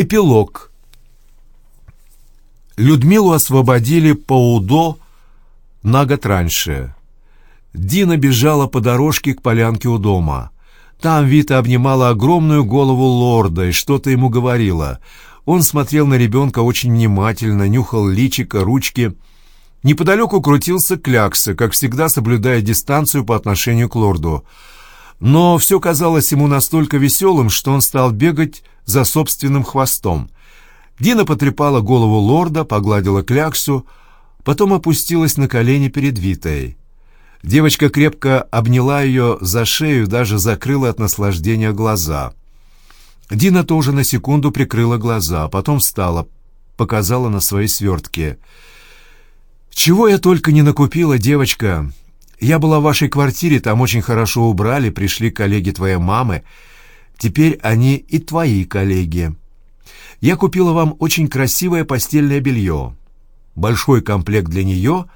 Эпилог. Людмилу освободили по УДО на год раньше. Дина бежала по дорожке к полянке у дома. Там Вита обнимала огромную голову лорда и что-то ему говорила. Он смотрел на ребенка очень внимательно, нюхал личико, ручки. Неподалеку крутился Клякса, как всегда соблюдая дистанцию по отношению к лорду. Но все казалось ему настолько веселым, что он стал бегать за собственным хвостом. Дина потрепала голову лорда, погладила Кляксу, потом опустилась на колени перед Витой. Девочка крепко обняла ее за шею, даже закрыла от наслаждения глаза. Дина тоже на секунду прикрыла глаза, а потом встала, показала на свои свертки. «Чего я только не накупила, девочка! Я была в вашей квартире, там очень хорошо убрали, пришли коллеги твоей мамы. Теперь они и твои коллеги. Я купила вам очень красивое постельное белье, большой комплект для нее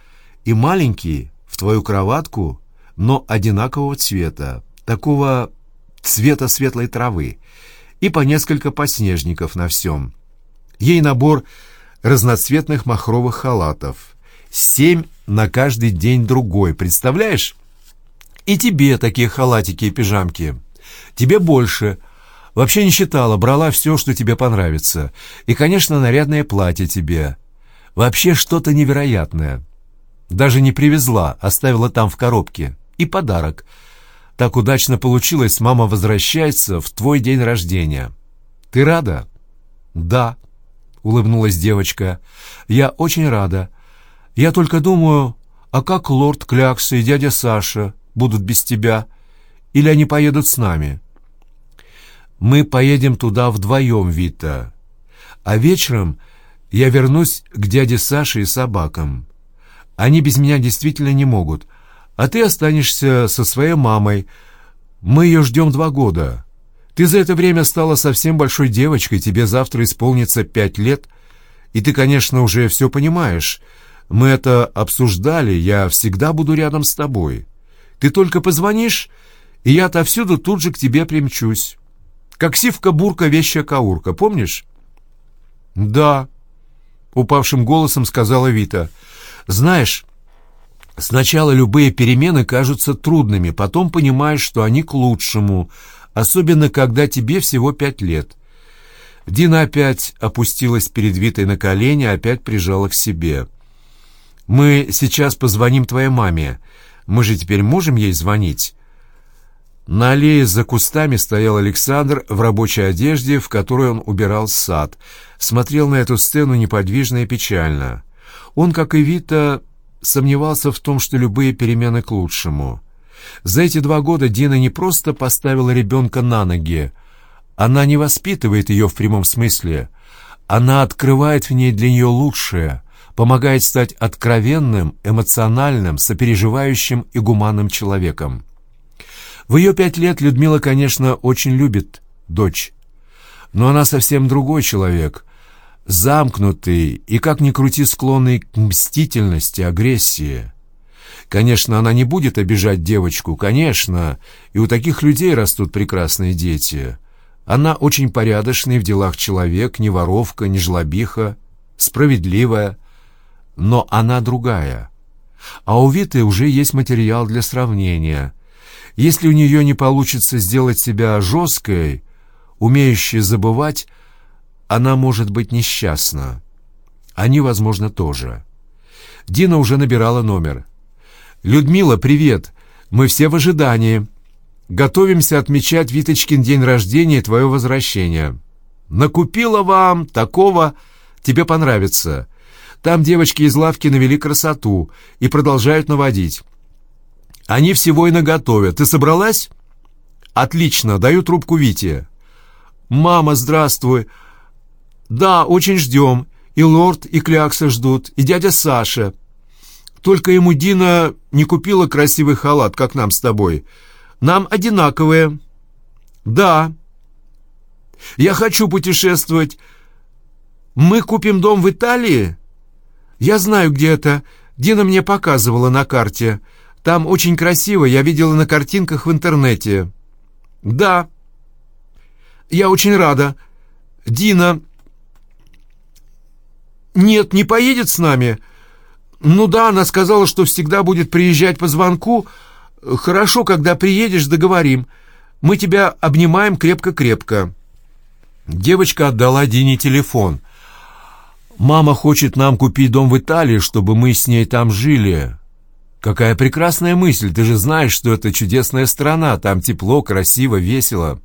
и маленький в твою кроватку, но одинакового цвета, такого цвета светлой травы, и по несколько подснежников на всем. Ей набор разноцветных махровых халатов. Семь на каждый день другой, представляешь? И тебе такие халатики и пижамки. Тебе больше. Вообще не считала, брала все, что тебе понравится. И, конечно, нарядное платье тебе. Вообще что-то невероятное. Даже не привезла, оставила там в коробке. И подарок. Так удачно получилось, мама возвращается в твой день рождения. Ты рада? Да, улыбнулась девочка. Я очень рада. Я только думаю, а как лорд Клякса и дядя Саша будут без тебя? Или они поедут с нами? Мы поедем туда вдвоем, Вита. А вечером я вернусь к дяде Саше и собакам. Они без меня действительно не могут. А ты останешься со своей мамой. Мы ее ждем два года. Ты за это время стала совсем большой девочкой, тебе завтра исполнится пять лет. И ты, конечно, уже все понимаешь. Мы это обсуждали, я всегда буду рядом с тобой. Ты только позвонишь, и я отовсюду тут же к тебе примчусь. Как сивка-бурка, веща-каурка, помнишь? Да, упавшим голосом сказала Вита. Знаешь, сначала любые перемены кажутся трудными, потом понимаешь, что они к лучшему, особенно когда тебе всего пять лет. Дина опять опустилась перед Витой на колени, опять прижала к себе. «Мы сейчас позвоним твоей маме. Мы же теперь можем ей звонить?» На аллее за кустами стоял Александр в рабочей одежде, в которой он убирал сад. Смотрел на эту сцену неподвижно и печально. Он, как и Вита, сомневался в том, что любые перемены к лучшему. За эти два года Дина не просто поставила ребенка на ноги, она не воспитывает ее в прямом смысле. Она открывает в ней для нее лучшее, помогает стать откровенным, эмоциональным, сопереживающим и гуманным человеком. В ее пять лет Людмила, конечно, очень любит дочь. Но она совсем другой человек, замкнутый и, как ни крути, склонный к мстительности, агрессии. Конечно, она не будет обижать девочку, конечно, и у таких людей растут прекрасные дети. Она очень порядочный в делах человек, не воровка, не жлобиха, справедливая, но она другая. А у Виты уже есть материал для сравнения – если у нее не получится сделать себя жесткой, умеющей забывать, она может быть несчастна. Они, возможно, тоже. Дина уже набирала номер. «Людмила, привет! Мы все в ожидании. Готовимся отмечать Виточкин день рождения и твое возвращение. Накупила вам такого, тебе понравится. Там девочки из лавки навели красоту и продолжают наводить. Они всего и наготовят. Ты собралась? Отлично, даю трубку Вите. Мама, здравствуй. Да, очень ждем. И лорд, и Клякса ждут, и дядя Саша. Только ему Дина не купила красивый халат, как нам с тобой. Нам одинаковые. Да. Я хочу путешествовать. Мы купим дом в Италии? Я знаю, где это. Дина мне показывала на карте. Там очень красиво, я видела на картинках в интернете. Да. Я очень рада. Дина, «Нет, не поедет с нами?» «Ну да, она сказала, что всегда будет приезжать по звонку. Хорошо, когда приедешь, договорим. Мы тебя обнимаем крепко-крепко». Девочка отдала Дине телефон. «Мама хочет нам купить дом в Италии, чтобы мы с ней там жили». «Какая прекрасная мысль! Ты же знаешь, что это чудесная страна. Там тепло, красиво, весело».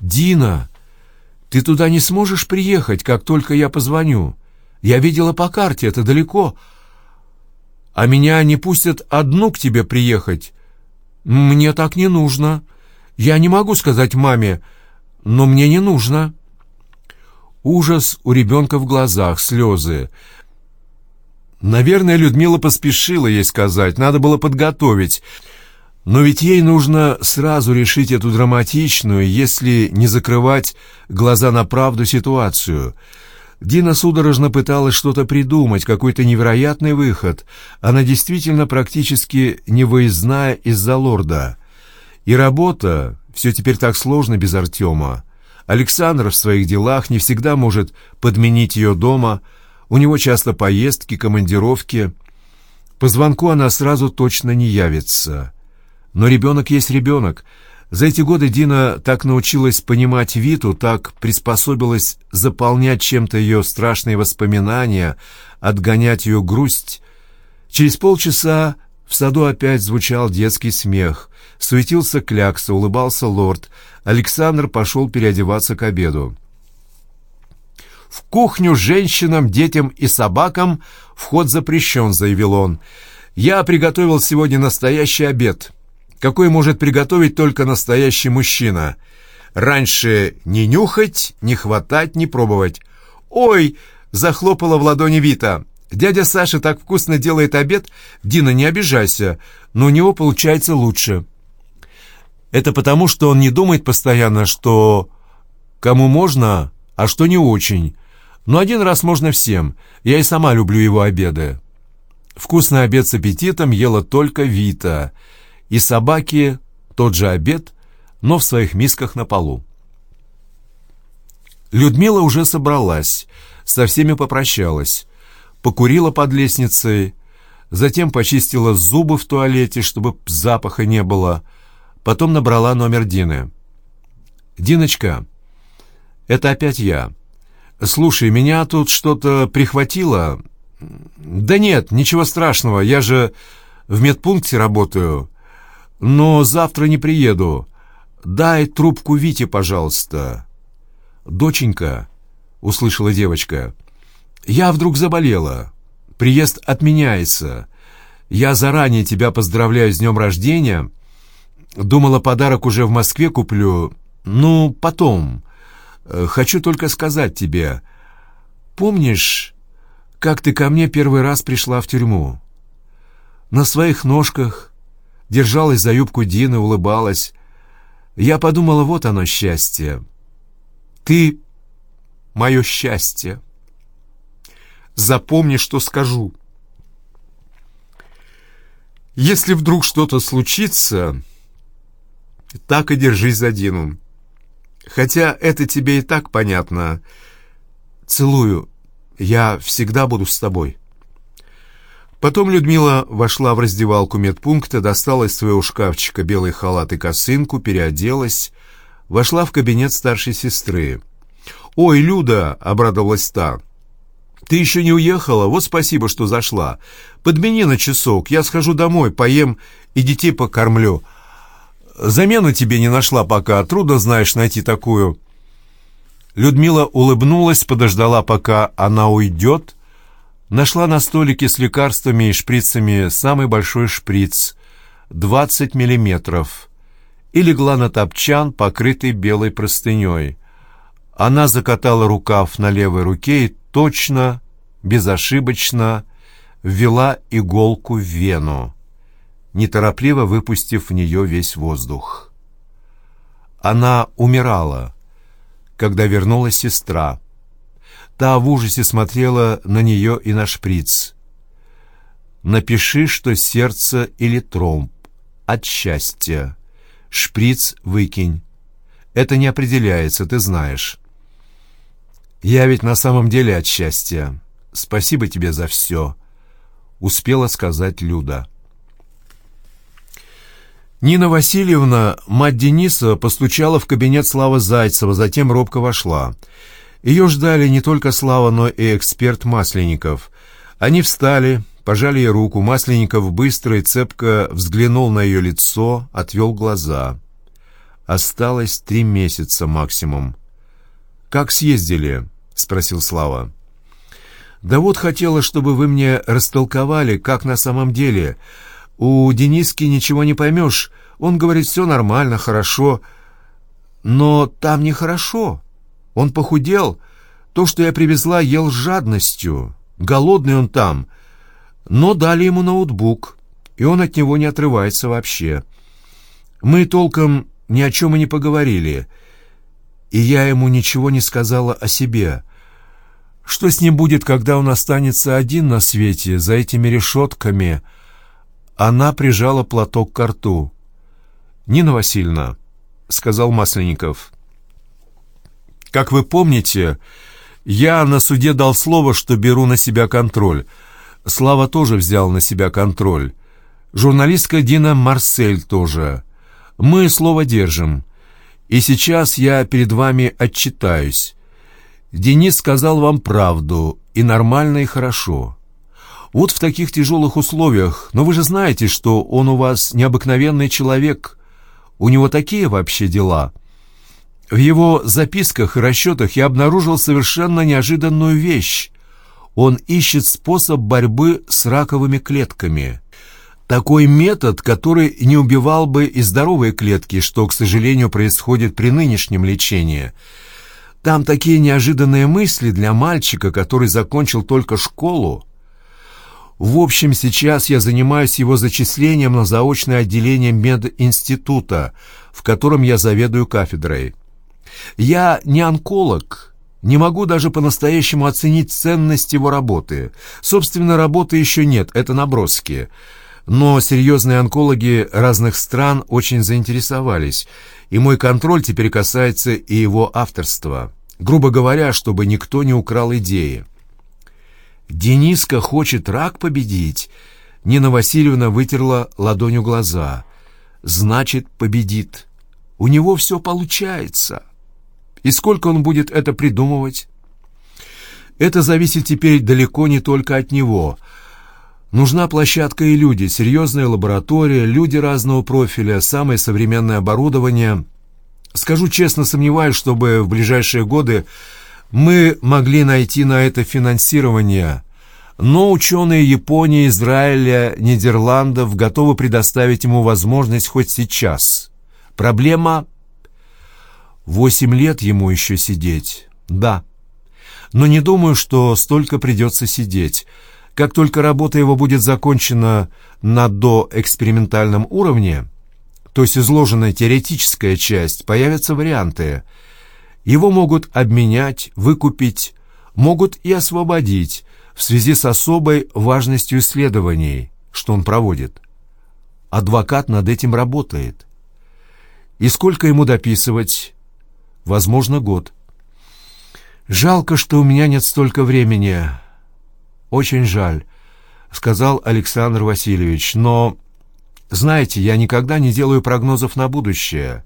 «Дина, ты туда не сможешь приехать, как только я позвоню. Я видела по карте, это далеко. А меня не пустят одну к тебе приехать. Мне так не нужно. Я не могу сказать маме, но мне не нужно». Ужас у ребенка в глазах, слезы. Наверное, Людмила поспешила ей сказать, надо было подготовить. Но ведь ей нужно сразу решить эту драматичную, если не закрывать глаза на правду ситуацию. Дина судорожно пыталась что-то придумать, какой-то невероятный выход. Она действительно практически невыездная из-за лорда. И работа, все теперь так сложно без Артема. Александр в своих делах не всегда может подменить ее дома, у него часто поездки, командировки. По звонку она сразу точно не явится. Но ребенок есть ребенок. За эти годы Дина так научилась понимать Виту, так приспособилась заполнять чем-то ее страшные воспоминания, отгонять ее грусть. Через полчаса в саду опять звучал детский смех. Суетился клякса, улыбался лорд. Александр пошел переодеваться к обеду. «В кухню женщинам, детям и собакам вход запрещен», — заявил он. «Я приготовил сегодня настоящий обед, какой может приготовить только настоящий мужчина. Раньше не нюхать, не хватать, не пробовать». «Ой!» — захлопала в ладони Вита. «Дядя Саша так вкусно делает обед. Дина, не обижайся, но у него получается лучше». Это потому, что он не думает постоянно, что кому можно, а что не очень. Но один раз можно всем. Я и сама люблю его обеды. Вкусный обед с аппетитом ела только Вита. И собаки тот же обед, но в своих мисках на полу. Людмила уже собралась, со всеми попрощалась, покурила под лестницей, затем почистила зубы в туалете, чтобы запаха не было, потом набрала номер Дины. «Диночка, это опять я. «Слушай, меня тут что-то прихватило?» «Да нет, ничего страшного, я же в медпункте работаю. Но завтра не приеду. Дай трубку Вите, пожалуйста». «Доченька», — услышала девочка, — «я вдруг заболела. Приезд отменяется. Я заранее тебя поздравляю с днем рождения. Думала, подарок уже в Москве куплю. Ну, потом. Э, хочу только сказать тебе, помнишь, как ты ко мне первый раз пришла в тюрьму? На своих ножках, держалась за юбку Дины, улыбалась. Я подумала, вот оно счастье. Ты — мое счастье. Запомни, что скажу. Если вдруг что-то случится, так и держись за Дину. Хотя это тебе и так понятно. Целую. Я всегда буду с тобой. Потом Людмила вошла в раздевалку медпункта, достала из своего шкафчика белый халат и косынку, переоделась, вошла в кабинет старшей сестры. «Ой, Люда!» — обрадовалась та. «Ты еще не уехала? Вот спасибо, что зашла. Подмени на часок, я схожу домой, поем и детей покормлю. Замену тебе не нашла пока, трудно, знаешь, найти такую». Людмила улыбнулась, подождала, пока она уйдет, нашла на столике с лекарствами и шприцами самый большой шприц, 20 миллиметров, и легла на топчан, покрытый белой простыней. Она закатала рукав на левой руке и точно, безошибочно ввела иголку в вену неторопливо выпустив в нее весь воздух. Она умирала, когда вернулась сестра. Та в ужасе смотрела на нее и на шприц. «Напиши, что сердце или тромб. От счастья. Шприц выкинь. Это не определяется, ты знаешь». «Я ведь на самом деле от счастья. спасибо тебе за все», — успела сказать Люда. Нина Васильевна, мать Дениса, постучала в кабинет Славы Зайцева, затем робко вошла. Ее ждали не только Слава, но и эксперт Масленников. Они встали, пожали ей руку. Масленников быстро и цепко взглянул на ее лицо, отвел глаза. Осталось три месяца максимум. «Как съездили?» — спросил Слава. «Да вот хотела, чтобы вы мне растолковали, как на самом деле. У Дениски ничего не поймешь. Он говорит, все нормально, хорошо. Но там нехорошо. Он похудел. То, что я привезла, ел с жадностью. Голодный он там. Но дали ему ноутбук, и он от него не отрывается вообще. Мы толком ни о чем и не поговорили, и я ему ничего не сказала о себе. Что с ним будет, когда он останется один на свете, за этими решетками? Она прижала платок к рту. «Нина Васильевна», — сказал Масленников, — «как вы помните, я на суде дал слово, что беру на себя контроль. Слава тоже взял на себя контроль. Журналистка Дина Марсель тоже. Мы слово держим. И сейчас я перед вами отчитаюсь. Денис сказал вам правду, и нормально, и хорошо. Вот в таких тяжелых условиях, но вы же знаете, что он у вас необыкновенный человек. У него такие вообще дела. В его записках и расчетах я обнаружил совершенно неожиданную вещь. Он ищет способ борьбы с раковыми клетками. Такой метод, который не убивал бы и здоровые клетки, что, к сожалению, происходит при нынешнем лечении. Там такие неожиданные мысли для мальчика, который закончил только школу. В общем, сейчас я занимаюсь его зачислением на заочное отделение мединститута, в котором я заведую кафедрой. Я не онколог, не могу даже по-настоящему оценить ценность его работы. Собственно, работы еще нет, это наброски. Но серьезные онкологи разных стран очень заинтересовались, и мой контроль теперь касается и его авторства. Грубо говоря, чтобы никто не украл идеи. «Дениска хочет рак победить?» Нина Васильевна вытерла ладонью глаза. «Значит, победит. У него все получается». И сколько он будет это придумывать? Это зависит теперь далеко не только от него. Нужна площадка и люди, серьезная лаборатория, люди разного профиля, самое современное оборудование. Скажу честно, сомневаюсь, чтобы в ближайшие годы мы могли найти на это финансирование. Но ученые Японии, Израиля, Нидерландов готовы предоставить ему возможность хоть сейчас. Проблема Восемь лет ему еще сидеть. Да. Но не думаю, что столько придется сидеть. Как только работа его будет закончена на доэкспериментальном уровне, то есть изложенная теоретическая часть, появятся варианты. Его могут обменять, выкупить, могут и освободить в связи с особой важностью исследований, что он проводит. Адвокат над этим работает. И сколько ему дописывать? возможно, год. «Жалко, что у меня нет столько времени. Очень жаль», — сказал Александр Васильевич. «Но, знаете, я никогда не делаю прогнозов на будущее.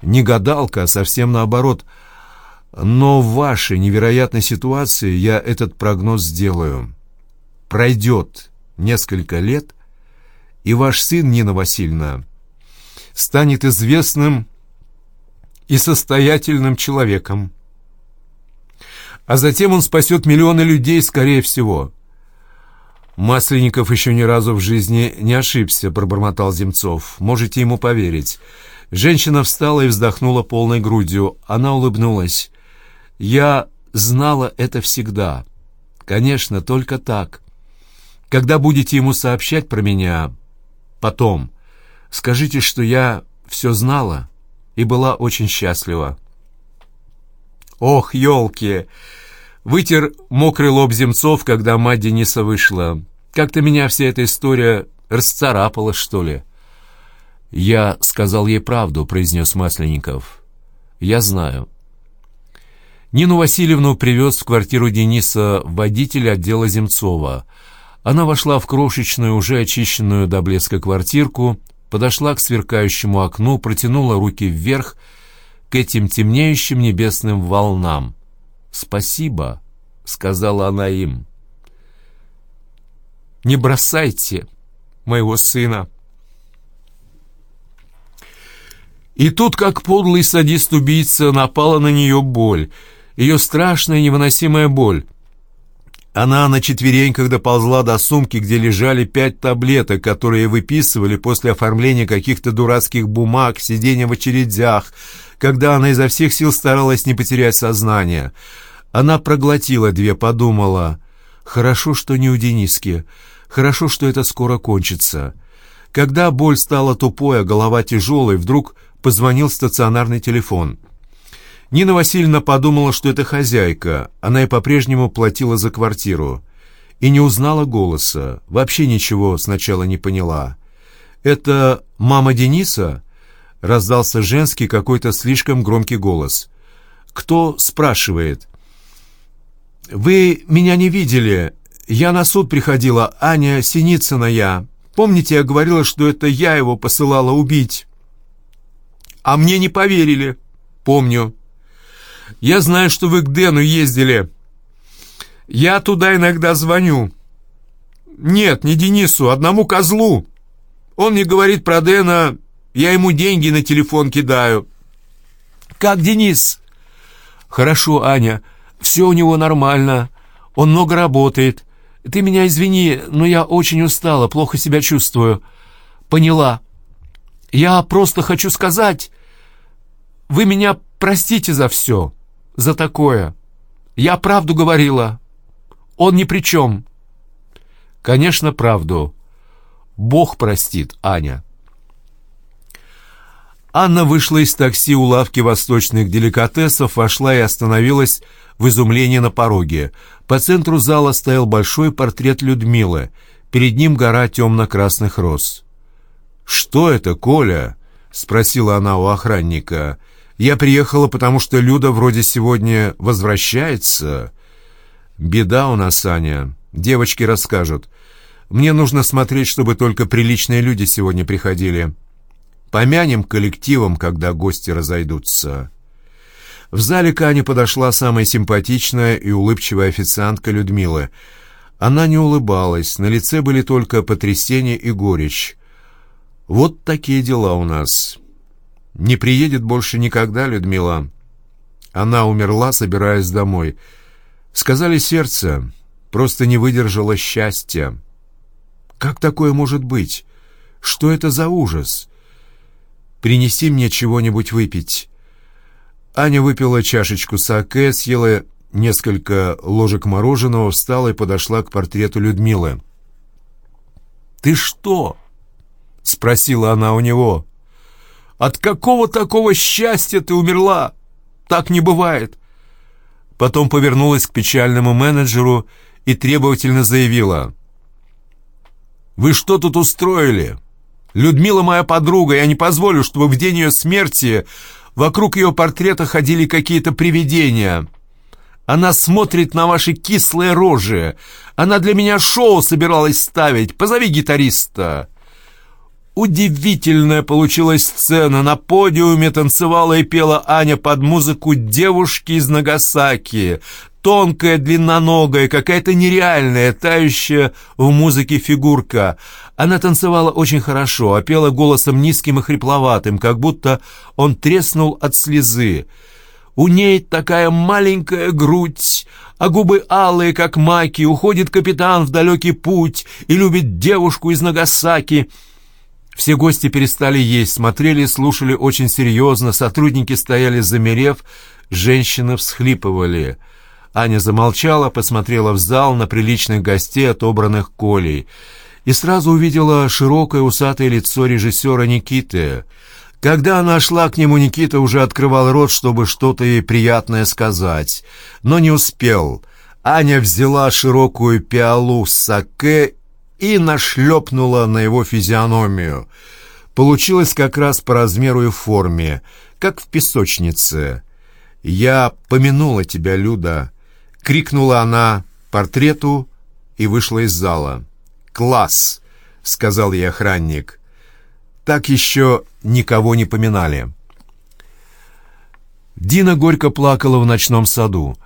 Не гадалка, а совсем наоборот. Но в вашей невероятной ситуации я этот прогноз сделаю. Пройдет несколько лет, и ваш сын, Нина Васильевна, станет известным и состоятельным человеком. А затем он спасет миллионы людей, скорее всего. Масленников еще ни разу в жизни не ошибся, пробормотал Земцов. Можете ему поверить. Женщина встала и вздохнула полной грудью. Она улыбнулась. «Я знала это всегда. Конечно, только так. Когда будете ему сообщать про меня, потом, скажите, что я все знала» и была очень счастлива. «Ох, елки!» Вытер мокрый лоб Земцов, когда мать Дениса вышла. «Как-то меня вся эта история расцарапала, что ли?» «Я сказал ей правду», — произнес Масленников. «Я знаю». Нину Васильевну привез в квартиру Дениса водитель отдела Земцова. Она вошла в крошечную, уже очищенную до блеска квартирку, подошла к сверкающему окну, протянула руки вверх к этим темнеющим небесным волнам. «Спасибо», — сказала она им. «Не бросайте моего сына». И тут, как подлый садист-убийца, напала на нее боль, ее страшная невыносимая боль. Она на четвереньках доползла до сумки, где лежали пять таблеток, которые выписывали после оформления каких-то дурацких бумаг, сидения в очередях, когда она изо всех сил старалась не потерять сознание. Она проглотила две, подумала, «Хорошо, что не у Дениски, хорошо, что это скоро кончится». Когда боль стала тупой, а голова тяжелой, вдруг позвонил стационарный телефон. Нина Васильевна подумала, что это хозяйка, она и по-прежнему платила за квартиру. И не узнала голоса, вообще ничего сначала не поняла. «Это мама Дениса?» — раздался женский какой-то слишком громкий голос. «Кто спрашивает?» «Вы меня не видели. Я на суд приходила, Аня Синицына я. Помните, я говорила, что это я его посылала убить?» А мне не поверили. Помню. Я знаю, что вы к Дэну ездили. Я туда иногда звоню. Нет, не Денису, одному козлу. Он мне говорит про Дэна, я ему деньги на телефон кидаю. Как Денис? Хорошо, Аня, все у него нормально. Он много работает. Ты меня извини, но я очень устала, плохо себя чувствую. Поняла. Я просто хочу сказать, вы меня простите за все, за такое. Я правду говорила. Он ни при чем. Конечно, правду. Бог простит, Аня. Анна вышла из такси у лавки восточных деликатесов, вошла и остановилась в изумлении на пороге. По центру зала стоял большой портрет Людмилы. Перед ним гора темно-красных роз. «Что это, Коля?» — спросила она у охранника. Я приехала, потому что Люда вроде сегодня возвращается. Беда у нас, Аня. Девочки расскажут. Мне нужно смотреть, чтобы только приличные люди сегодня приходили. Помянем коллективом, когда гости разойдутся. В зале к Ане подошла самая симпатичная и улыбчивая официантка Людмила. Она не улыбалась, на лице были только потрясение и горечь. «Вот такие дела у нас». Не приедет больше никогда, Людмила. Она умерла, собираясь домой. Сказали сердце, просто не выдержало счастья. Как такое может быть? Что это за ужас? Принеси мне чего-нибудь выпить. Аня выпила чашечку саке, съела несколько ложек мороженого, встала и подошла к портрету Людмилы. «Ты что?» — спросила она у него. От какого такого счастья ты умерла? Так не бывает. Потом повернулась к печальному менеджеру и требовательно заявила. «Вы что тут устроили? Людмила моя подруга, я не позволю, чтобы в день ее смерти вокруг ее портрета ходили какие-то привидения. Она смотрит на ваши кислые рожи. Она для меня шоу собиралась ставить. Позови гитариста». Удивительная получилась сцена. На подиуме танцевала и пела Аня под музыку девушки из Нагасаки. Тонкая, длинноногая, какая-то нереальная, тающая в музыке фигурка. Она танцевала очень хорошо, а пела голосом низким и хрипловатым, как будто он треснул от слезы. У ней такая маленькая грудь, а губы алые, как маки, уходит капитан в далекий путь и любит девушку из Нагасаки — все гости перестали есть, смотрели слушали очень серьезно, сотрудники стояли замерев, женщины всхлипывали. Аня замолчала, посмотрела в зал на приличных гостей, отобранных Колей, и сразу увидела широкое усатое лицо режиссера Никиты. Когда она шла к нему, Никита уже открывал рот, чтобы что-то ей приятное сказать, но не успел. Аня взяла широкую пиалу с саке и нашлепнула на его физиономию. Получилось как раз по размеру и форме, как в песочнице. «Я помянула тебя, Люда!» — крикнула она портрету и вышла из зала. «Класс!» — сказал ей охранник. «Так еще никого не поминали». Дина горько плакала в ночном саду.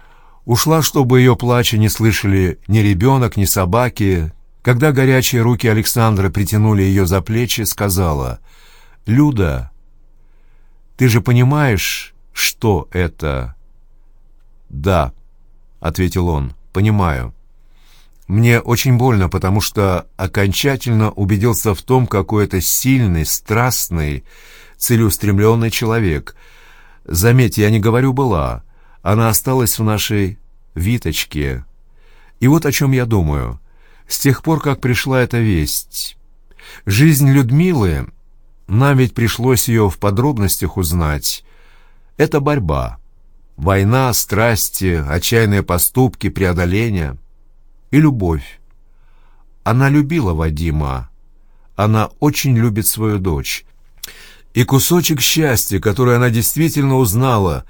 Ушла, чтобы ее плача не слышали ни ребенок, ни собаки. Когда горячие руки Александра притянули ее за плечи, сказала, «Люда, ты же понимаешь, что это?» «Да», — ответил он, — «понимаю». Мне очень больно, потому что окончательно убедился в том, какой это сильный, страстный, целеустремленный человек. Заметьте, я не говорю «была». Она осталась в нашей Виточке. И вот о чем я думаю. С тех пор, как пришла эта весть. Жизнь Людмилы, нам ведь пришлось ее в подробностях узнать. Это борьба. Война, страсти, отчаянные поступки, преодоления и любовь. Она любила Вадима. Она очень любит свою дочь. И кусочек счастья, который она действительно узнала,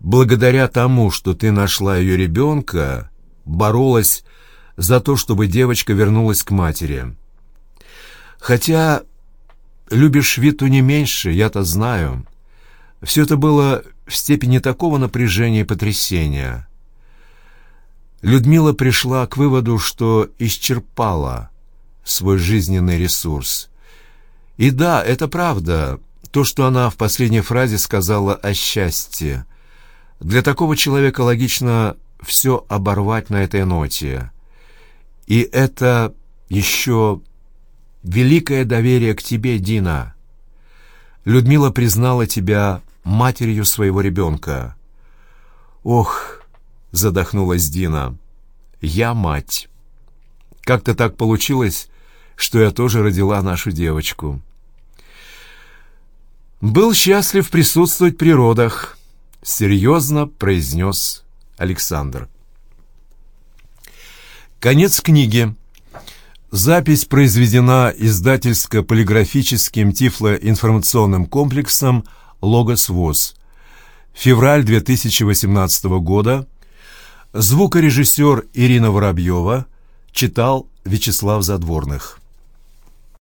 благодаря тому, что ты нашла ее ребенка, боролась за то, чтобы девочка вернулась к матери. Хотя любишь Виту не меньше, я-то знаю. Все это было в степени такого напряжения и потрясения. Людмила пришла к выводу, что исчерпала свой жизненный ресурс. И да, это правда, то, что она в последней фразе сказала о счастье. Для такого человека логично все оборвать на этой ноте. И это еще великое доверие к тебе, Дина. Людмила признала тебя матерью своего ребенка. Ох, задохнулась Дина, я мать. Как-то так получилось, что я тоже родила нашу девочку. Был счастлив присутствовать при родах, серьезно произнес Александр. Конец книги. Запись произведена издательско-полиграфическим тифлоинформационным комплексом «Логос ВОЗ». Февраль 2018 года. Звукорежиссер Ирина Воробьева читал Вячеслав Задворных.